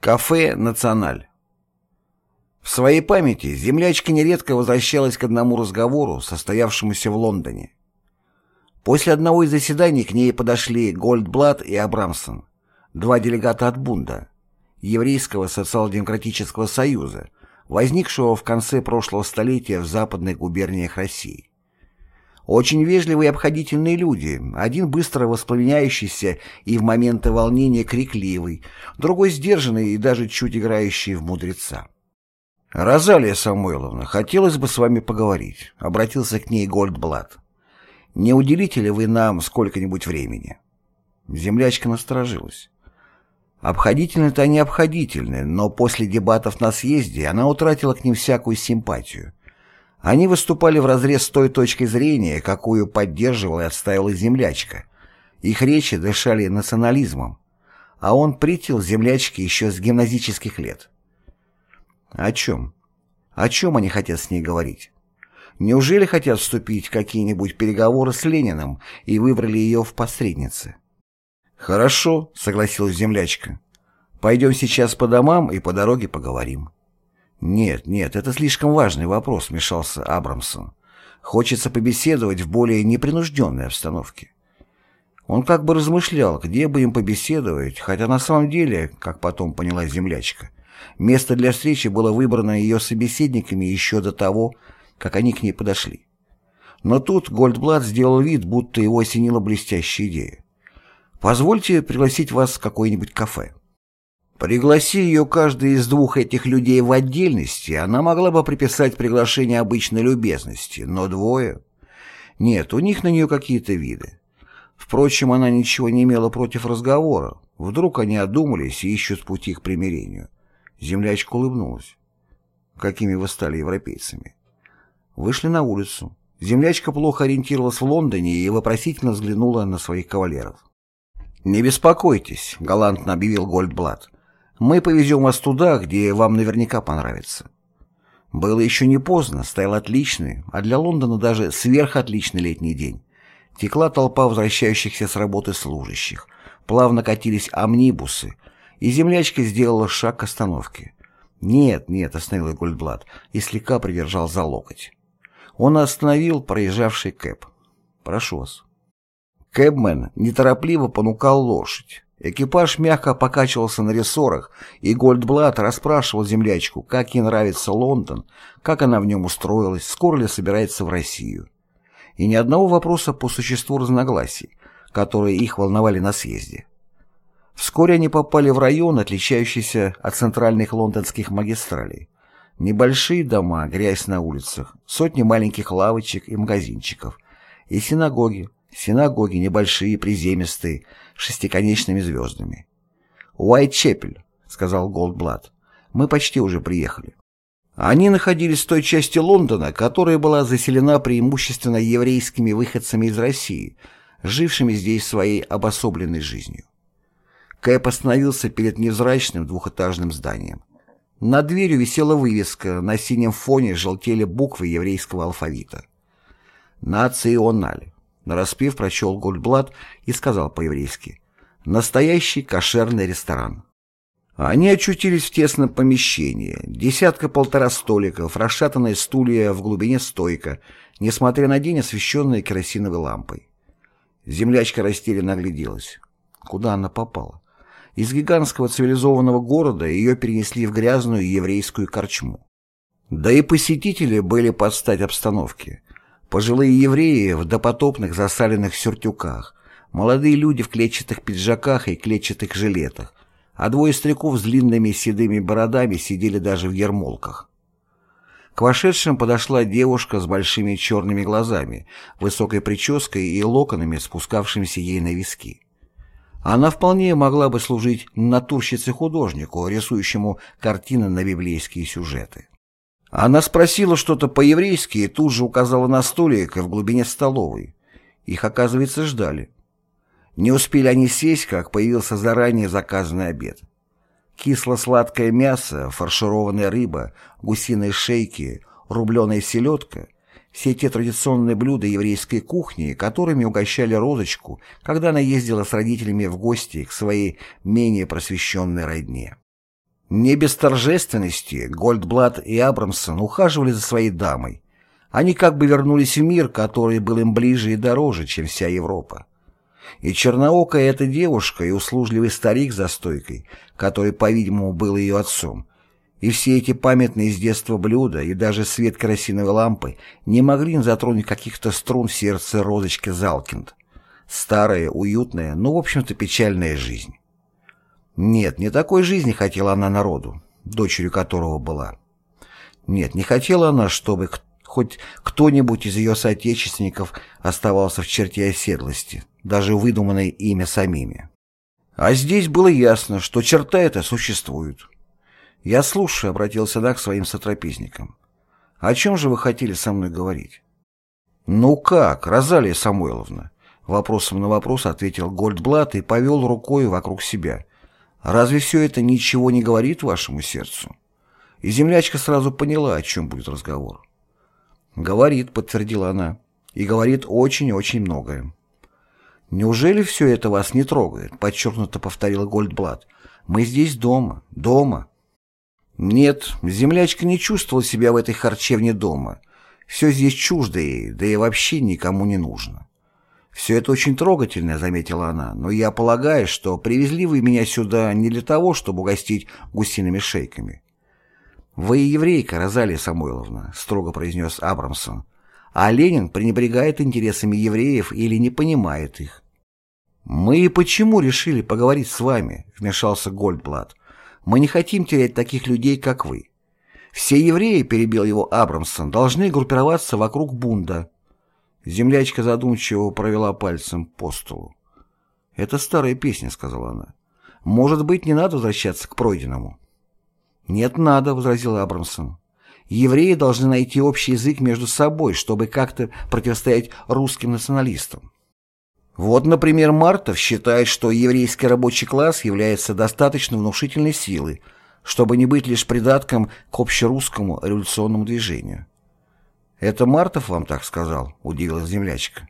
Кафе «Националь». В своей памяти землячка нередко возвращалась к одному разговору, состоявшемуся в Лондоне. После одного из заседаний к ней подошли Гольдблат и Абрамсон, два делегата от Бунда, Еврейского социал-демократического союза, возникшего в конце прошлого столетия в западных губерниях России. Очень вежливые и обходительные люди, один быстро воспламеняющийся и в моменты волнения крикливый, другой сдержанный и даже чуть играющий в мудреца. «Розалия Самойловна, хотелось бы с вами поговорить», — обратился к ней Гольдблат. «Не уделите ли вы нам сколько-нибудь времени?» Землячка насторожилась. Обходительны-то они обходительны, но после дебатов на съезде она утратила к ним всякую симпатию. Они выступали вразрез с той точкой зрения, какую поддерживала и отстаивала землячка. Их речи дышали национализмом, а он притил землячке еще с гимназических лет. О чем? О чем они хотят с ней говорить? Неужели хотят вступить в какие-нибудь переговоры с Лениным и выбрали ее в посреднице? «Хорошо», — согласилась землячка. «Пойдем сейчас по домам и по дороге поговорим». «Нет, нет, это слишком важный вопрос», — вмешался Абрамсон. «Хочется побеседовать в более непринужденной обстановке». Он как бы размышлял, где бы им побеседовать, хотя на самом деле, как потом поняла землячка, место для встречи было выбрано ее собеседниками еще до того, как они к ней подошли. Но тут Гольдблат сделал вид, будто его осенила блестящая идея. «Позвольте пригласить вас в какое-нибудь кафе». Пригласи ее каждый из двух этих людей в отдельности, она могла бы приписать приглашение обычной любезности, но двое... Нет, у них на нее какие-то виды. Впрочем, она ничего не имела против разговора. Вдруг они одумались и ищут пути к примирению. Землячка улыбнулась. Какими вы стали европейцами? Вышли на улицу. Землячка плохо ориентировалась в Лондоне и вопросительно взглянула на своих кавалеров. «Не беспокойтесь», — галантно объявил Гольдблат. Мы повезем вас туда, где вам наверняка понравится. Было еще не поздно, стоял отличный, а для Лондона даже сверхотличный летний день. Текла толпа возвращающихся с работы служащих. Плавно катились амнибусы, и землячка сделала шаг к остановке. «Нет, нет», — остановил Гольдблат, и слегка придержал за локоть. Он остановил проезжавший кэп. «Прошу вас». Кэбмен неторопливо понукал лошадь. Экипаж мягко покачивался на рессорах, и Гольдблат расспрашивал землячку, как ей нравится Лондон, как она в нем устроилась, скоро ли собирается в Россию. И ни одного вопроса по существу разногласий, которые их волновали на съезде. Вскоре они попали в район, отличающийся от центральных лондонских магистралей. Небольшие дома, грязь на улицах, сотни маленьких лавочек и магазинчиков, и синагоги, синагоги небольшие, приземистые, шестиконечными звездами. «Уайт-Чепель», — сказал Голдблат. «Мы почти уже приехали». Они находились в той части Лондона, которая была заселена преимущественно еврейскими выходцами из России, жившими здесь своей обособленной жизнью. Кэп остановился перед невзрачным двухэтажным зданием. Над дверью висела вывеска, на синем фоне желтели буквы еврейского алфавита. «Националь». Нараспев прочел Гольдблат и сказал по-еврейски «Настоящий кошерный ресторан». Они очутились в тесном помещении. Десятка-полтора столиков, расшатанные стулья в глубине стойка, несмотря на день, освещенные керосиновой лампой. Землячка растерянно огляделась. Куда она попала? Из гигантского цивилизованного города ее перенесли в грязную еврейскую корчму. Да и посетители были под стать обстановке. Пожилые евреи в допотопных засаленных сюртюках, молодые люди в клетчатых пиджаках и клетчатых жилетах, а двое стариков с длинными седыми бородами сидели даже в ермолках. К вошедшим подошла девушка с большими черными глазами, высокой прической и локонами, спускавшимися ей на виски. Она вполне могла бы служить натурщице-художнику, рисующему картины на библейские сюжеты. Она спросила что-то по-еврейски и тут же указала на столик в глубине столовой. Их, оказывается, ждали. Не успели они сесть, как появился заранее заказанный обед. Кисло-сладкое мясо, фаршированная рыба, гусиные шейки, рубленая селедка — все те традиционные блюда еврейской кухни, которыми угощали Розочку, когда она ездила с родителями в гости к своей менее просвещенной родне. Не без торжественности Гольдблат и Абрамсон ухаживали за своей дамой. Они как бы вернулись в мир, который был им ближе и дороже, чем вся Европа. И черноокая эта девушка, и услужливый старик за стойкой, который, по-видимому, был ее отцом, и все эти памятные с детства блюда, и даже свет керосиновой лампы не могли затронуть каких-то струн в сердце розочки Залкинд. Старая, уютная, но, в общем-то, печальная жизнь. Нет, не такой жизни хотела она народу, дочерью которого была. Нет, не хотела она, чтобы хоть кто-нибудь из ее соотечественников оставался в черте оседлости, даже выдуманной ими самими. А здесь было ясно, что черта эта существует. «Я слушаю», — обратился она к своим сотрапезникам. «О чем же вы хотели со мной говорить?» «Ну как, Розалия Самойловна?» Вопросом на вопрос ответил Гольдблат и повел рукой вокруг себя. Разве все это ничего не говорит вашему сердцу? И землячка сразу поняла, о чем будет разговор. «Говорит», — подтвердила она, — «и говорит очень-очень многое». «Неужели все это вас не трогает?» — подчеркнуто повторила Гольдблат. «Мы здесь дома, дома». Нет, землячка не чувствовала себя в этой харчевне дома. Все здесь чуждо ей, да и вообще никому не нужно. «Все это очень трогательно», — заметила она, «но я полагаю, что привезли вы меня сюда не для того, чтобы угостить гусиными шейками». «Вы еврейка, Розалия Самойловна», — строго произнес Абрамсон. «А Ленин пренебрегает интересами евреев или не понимает их». «Мы и почему решили поговорить с вами?» — вмешался Гольдблат. «Мы не хотим терять таких людей, как вы. Все евреи, — перебил его Абрамсон, — должны группироваться вокруг Бунда». Землячка задумчиво провела пальцем по столу. «Это старая песня», — сказала она. «Может быть, не надо возвращаться к пройденному?» «Нет, надо», — возразил Абрамсон. «Евреи должны найти общий язык между собой, чтобы как-то противостоять русским националистам. Вот, например, Мартов считает, что еврейский рабочий класс является достаточно внушительной силой, чтобы не быть лишь придатком к общерусскому революционному движению. «Это Мартов вам так сказал?» — удивилась землячка.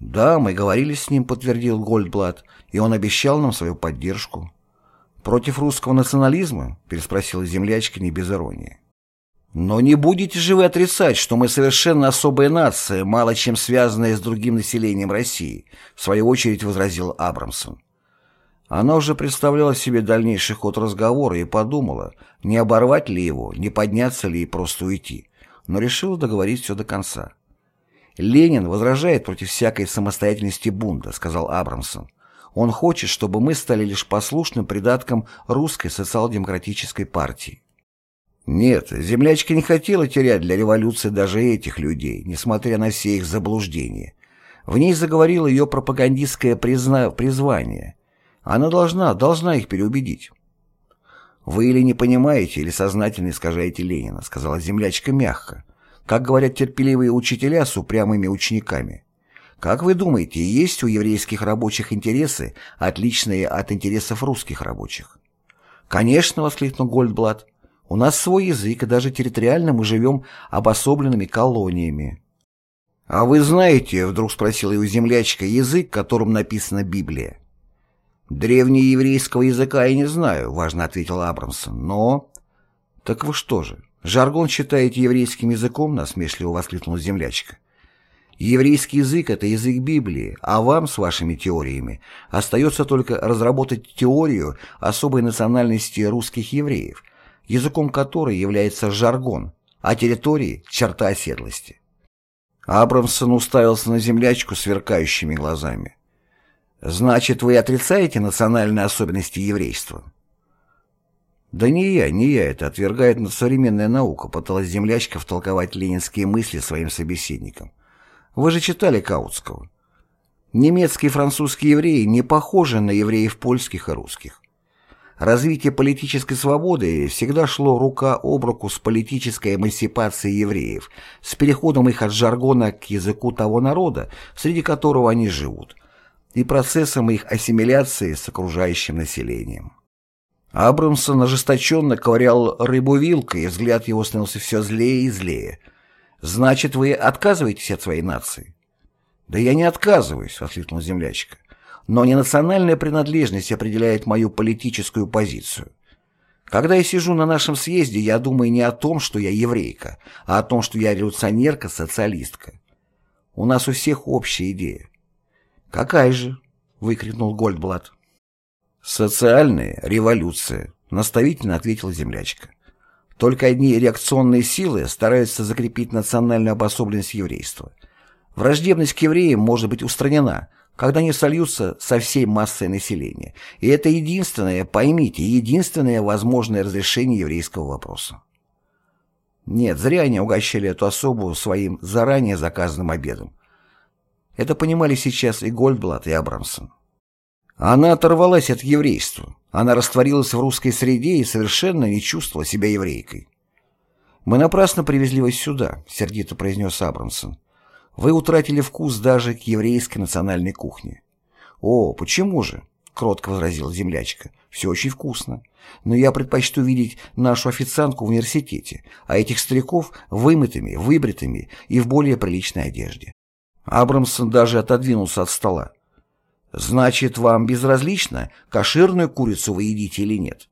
«Да, мы говорили с ним», — подтвердил Гольдблат, «и он обещал нам свою поддержку». «Против русского национализма?» — переспросила землячка не без иронии. «Но не будете же вы отрицать, что мы совершенно особая нация, мало чем связанная с другим населением России», — в свою очередь возразил Абрамсон. Она уже представляла себе дальнейший ход разговора и подумала, не оборвать ли его, не подняться ли и просто уйти но решил договорить все до конца. «Ленин возражает против всякой самостоятельности бунта», — сказал Абрамсон. «Он хочет, чтобы мы стали лишь послушным придатком русской социал-демократической партии». Нет, землячка не хотела терять для революции даже этих людей, несмотря на все их заблуждения. В ней заговорило ее пропагандистское призна... призвание. Она должна, должна их переубедить. «Вы или не понимаете, или сознательно искажаете Ленина», — сказала землячка мягко. «Как говорят терпеливые учителя с упрямыми учениками. Как вы думаете, есть у еврейских рабочих интересы, отличные от интересов русских рабочих?» «Конечно», — воскликнул Гольдблат. «У нас свой язык, и даже территориально мы живем обособленными колониями». «А вы знаете, — вдруг спросила его землячка, — язык, которым написана Библия?» «Древнееврейского языка я не знаю», — важно ответил Абрамсон, — «но...» «Так вы что же, жаргон считаете еврейским языком?» — насмешливо воскликнула землячка. «Еврейский язык — это язык Библии, а вам с вашими теориями остается только разработать теорию особой национальности русских евреев, языком которой является жаргон, а территории — черта оседлости». Абрамсон уставился на землячку сверкающими глазами. Значит, вы отрицаете национальные особенности еврейства? Да не я, не я, это отвергает современная наука, пыталась землячка втолковать ленинские мысли своим собеседникам. Вы же читали Каутского. Немецкие и французские евреи не похожи на евреев польских и русских. Развитие политической свободы всегда шло рука об руку с политической эмансипацией евреев, с переходом их от жаргона к языку того народа, среди которого они живут – и процессом их ассимиляции с окружающим населением. Абрамсон ожесточенно ковырял рыбу вилкой, и взгляд его становился все злее и злее. «Значит, вы отказываетесь от своей нации?» «Да я не отказываюсь», — воскликнул землячка. «Но не национальная принадлежность определяет мою политическую позицию. Когда я сижу на нашем съезде, я думаю не о том, что я еврейка, а о том, что я революционерка-социалистка. У нас у всех общая идея. «Какая же?» — выкрикнул Гольдблат. «Социальная революция», — наставительно ответила землячка. «Только одни реакционные силы стараются закрепить национальную обособленность еврейства. Враждебность к евреям может быть устранена, когда они сольются со всей массой населения. И это единственное, поймите, единственное возможное разрешение еврейского вопроса. Нет, зря они угощали эту особу своим заранее заказанным обедом. Это понимали сейчас и Гольдблат, и Абрамсон. Она оторвалась от еврейства. Она растворилась в русской среде и совершенно не чувствовала себя еврейкой. «Мы напрасно привезли вас сюда», — сердито произнес Абрамсон. Вы утратили вкус даже к еврейской национальной кухне. О, почему же? Кротко возразила землячка. Все очень вкусно. Но я предпочту видеть нашу официантку в университете, а этих стариков вымытыми, выбритыми и в более приличной одежде. Абрамсон даже отодвинулся от стола. «Значит, вам безразлично, кошерную курицу вы едите или нет?»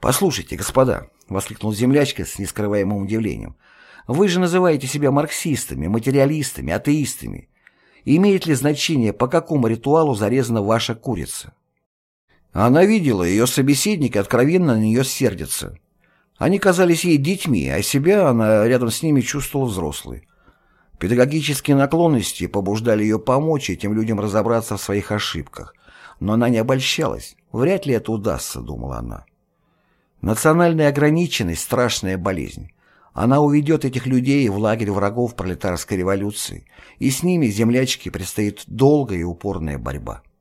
«Послушайте, господа», — воскликнул землячка с нескрываемым удивлением, вы же называете себя марксистами, материалистами, атеистами. Имеет ли значение, по какому ритуалу зарезана ваша курица? Она видела, ее собеседник откровенно на нее сердится. Они казались ей детьми, а себя она рядом с ними чувствовала взрослой. Педагогические наклонности побуждали ее помочь этим людям разобраться в своих ошибках. Но она не обольщалась. Вряд ли это удастся, думала она. Национальная ограниченность – страшная болезнь. Она уведет этих людей в лагерь врагов пролетарской революции, и с ними землячке предстоит долгая и упорная борьба.